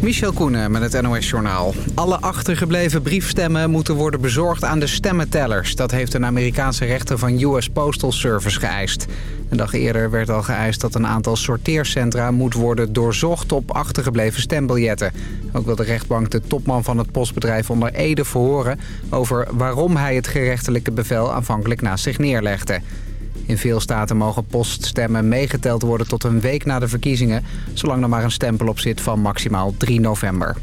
Michel Koenen met het NOS-journaal. Alle achtergebleven briefstemmen moeten worden bezorgd aan de stemmentellers. Dat heeft een Amerikaanse rechter van US Postal Service geëist. Een dag eerder werd al geëist dat een aantal sorteercentra moet worden doorzocht op achtergebleven stembiljetten. Ook wil de rechtbank de topman van het postbedrijf onder Ede verhoren... over waarom hij het gerechtelijke bevel aanvankelijk naast zich neerlegde. In veel staten mogen poststemmen meegeteld worden tot een week na de verkiezingen... zolang er maar een stempel op zit van maximaal 3 november.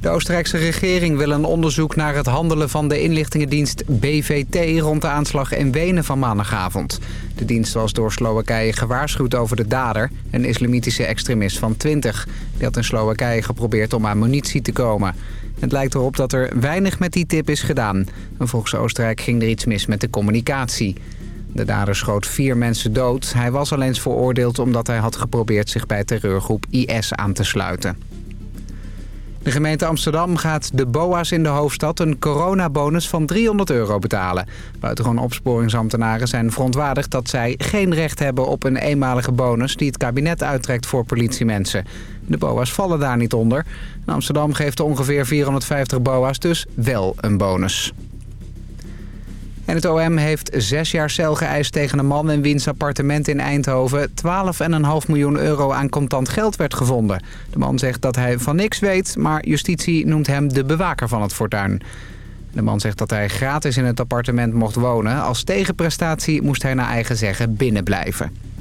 De Oostenrijkse regering wil een onderzoek naar het handelen van de inlichtingendienst BVT rond de aanslag in Wenen van maandagavond. De dienst was door Slowakije gewaarschuwd over de dader, een islamitische extremist van 20. Die had in Slowakije geprobeerd om aan munitie te komen. Het lijkt erop dat er weinig met die tip is gedaan. volgens Oostenrijk ging er iets mis met de communicatie. De dader schoot vier mensen dood. Hij was al eens veroordeeld omdat hij had geprobeerd zich bij terreurgroep IS aan te sluiten. De gemeente Amsterdam gaat de BOA's in de hoofdstad een coronabonus van 300 euro betalen. Buitengewoon opsporingsambtenaren zijn verontwaardigd dat zij geen recht hebben op een eenmalige bonus die het kabinet uittrekt voor politiemensen. De BOA's vallen daar niet onder. Amsterdam geeft ongeveer 450 BOA's dus wel een bonus. En het OM heeft zes jaar cel geëist tegen een man in wiens appartement in Eindhoven 12,5 miljoen euro aan contant geld werd gevonden. De man zegt dat hij van niks weet, maar justitie noemt hem de bewaker van het fortuin. De man zegt dat hij gratis in het appartement mocht wonen. Als tegenprestatie moest hij naar eigen zeggen binnenblijven.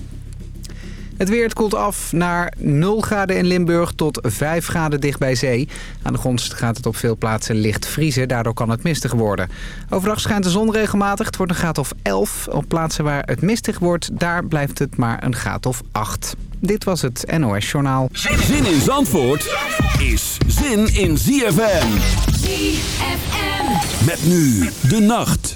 Het weer het koelt af naar 0 graden in Limburg tot 5 graden dicht bij zee. Aan de grond gaat het op veel plaatsen licht vriezen. Daardoor kan het mistig worden. Overdag schijnt de zon regelmatig. Het wordt een graad of 11. Op plaatsen waar het mistig wordt, daar blijft het maar een graad of 8. Dit was het NOS Journaal. Zin in Zandvoort is zin in ZFM. ZFM. Met nu de nacht.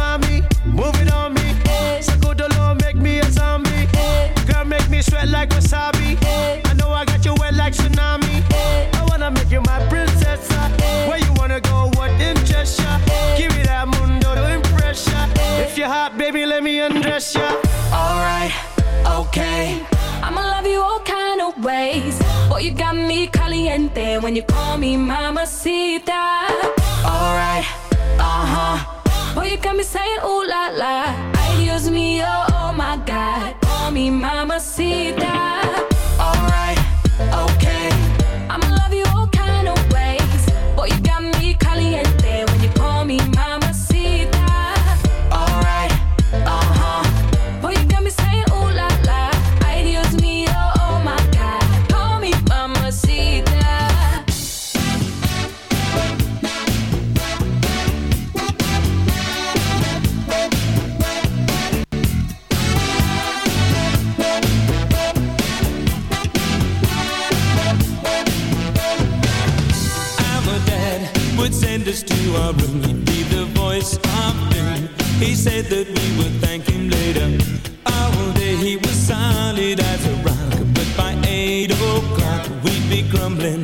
Mama mamacita. Alright, uh huh. Boy, you got me saying ooh la la. Ay, Dios mío, oh, oh my God. me mama sita He said that we would thank him later. Oh, All day he was solid as a rock, but by eight o'clock we'd be grumbling.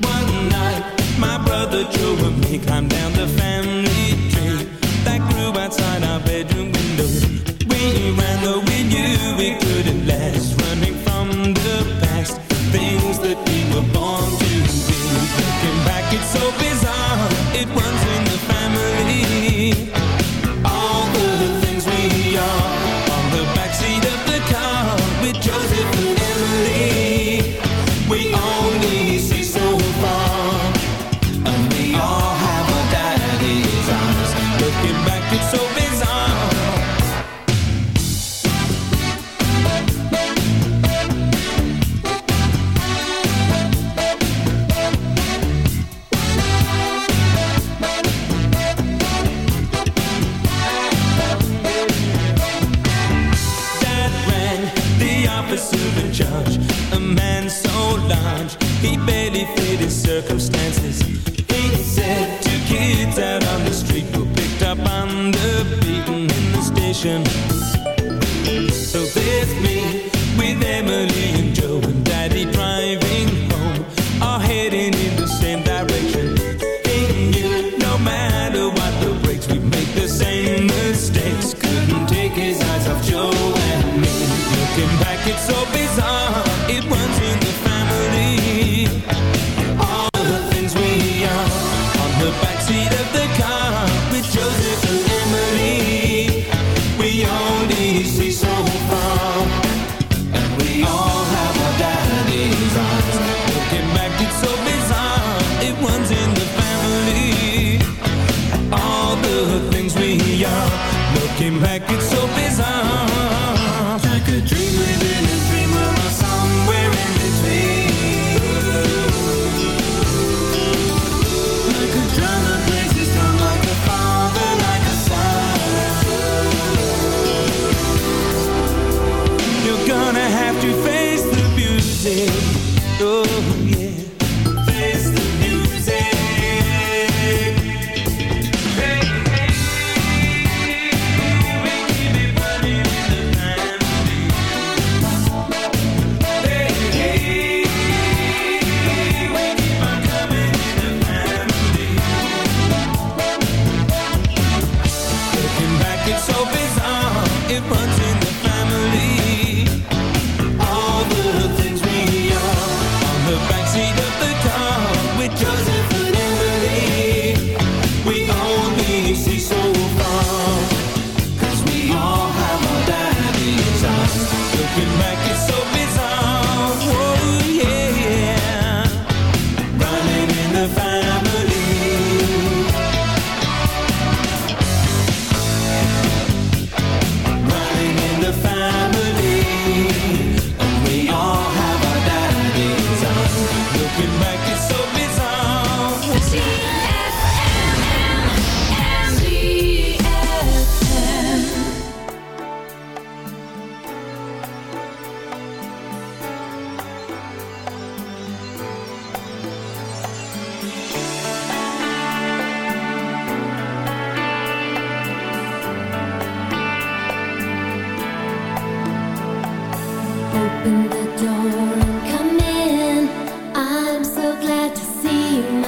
One night, my brother Joe and me climbed down the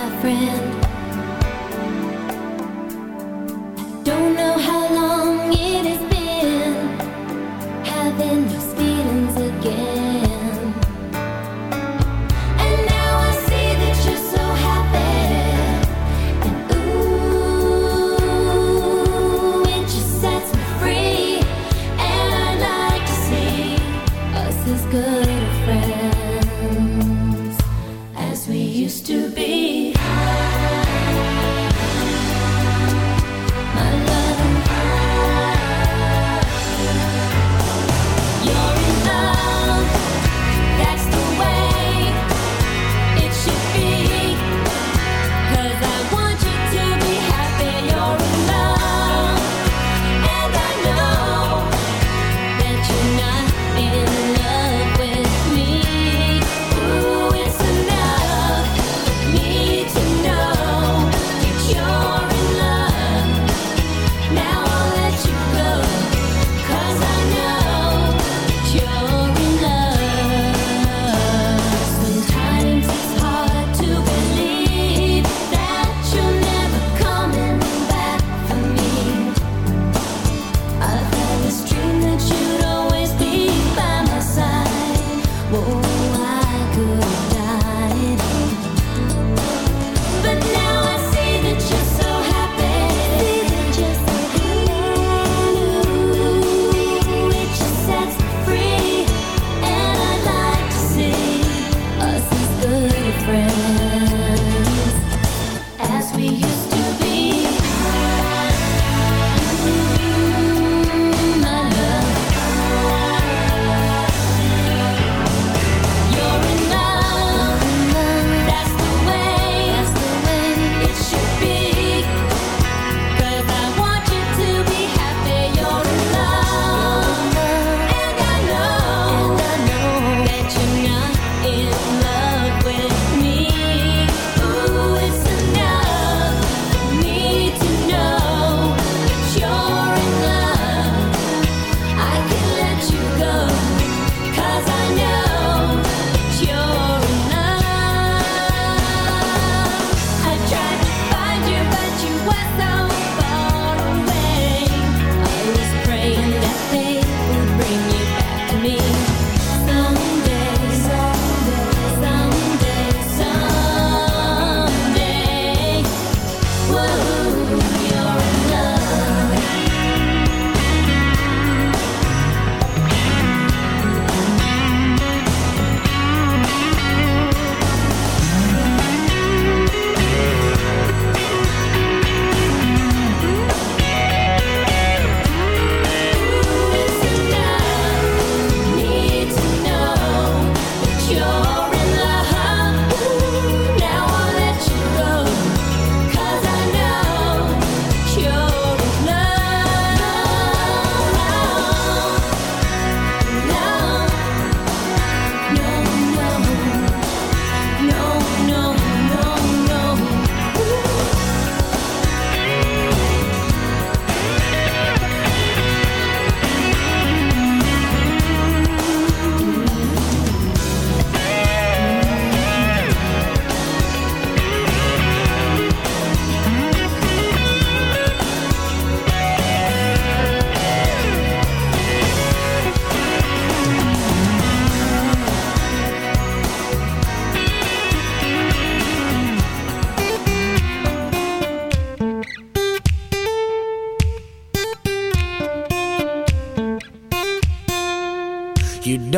my friend.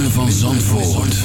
van Zandvoort.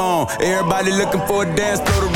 on. Everybody looking for a dance, throw the